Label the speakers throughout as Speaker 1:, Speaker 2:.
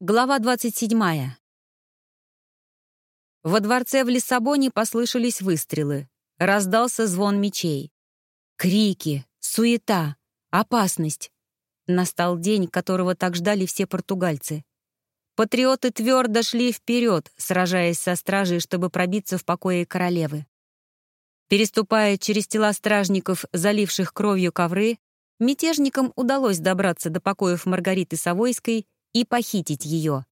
Speaker 1: Глава 27. Во дворце в Лиссабоне послышались выстрелы. Раздался звон мечей. Крики, суета, опасность. Настал день, которого так ждали все португальцы. Патриоты твердо шли вперед, сражаясь со стражей, чтобы пробиться в покое королевы. Переступая через тела стражников, заливших кровью ковры, мятежникам удалось добраться до покоев Маргариты Савойской и похитить ее.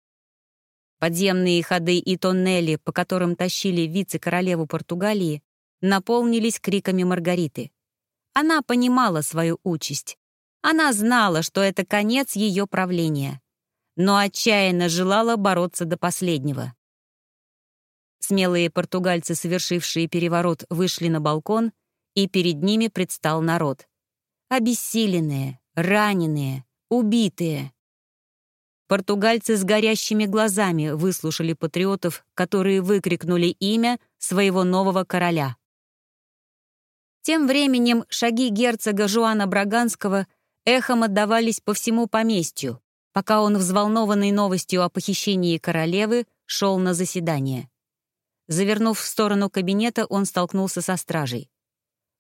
Speaker 1: Подземные ходы и тоннели, по которым тащили вице-королеву Португалии, наполнились криками Маргариты. Она понимала свою участь. Она знала, что это конец ее правления, но отчаянно желала бороться до последнего. Смелые португальцы, совершившие переворот, вышли на балкон, и перед ними предстал народ. Обессиленные, раненые, убитые. Португальцы с горящими глазами выслушали патриотов, которые выкрикнули имя своего нового короля. Тем временем шаги герцога Жуана Браганского эхом отдавались по всему поместью, пока он, взволнованный новостью о похищении королевы, шел на заседание. Завернув в сторону кабинета, он столкнулся со стражей.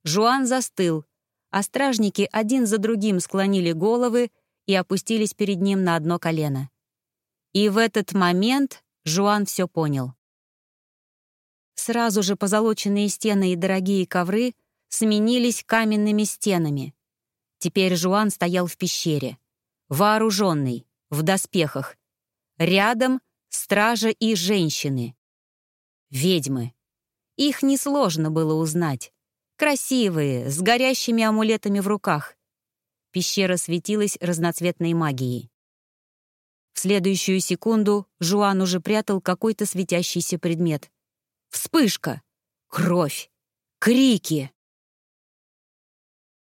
Speaker 1: Жуан застыл, а стражники один за другим склонили головы и опустились перед ним на одно колено. И в этот момент Жуан все понял. Сразу же позолоченные стены и дорогие ковры сменились каменными стенами. Теперь Жуан стоял в пещере, вооруженный, в доспехах. Рядом стража и женщины. Ведьмы. Их несложно было узнать. Красивые, с горящими амулетами в руках. Пещера светилась разноцветной магией. В следующую секунду Жуан уже прятал какой-то светящийся предмет. Вспышка! Кровь! Крики!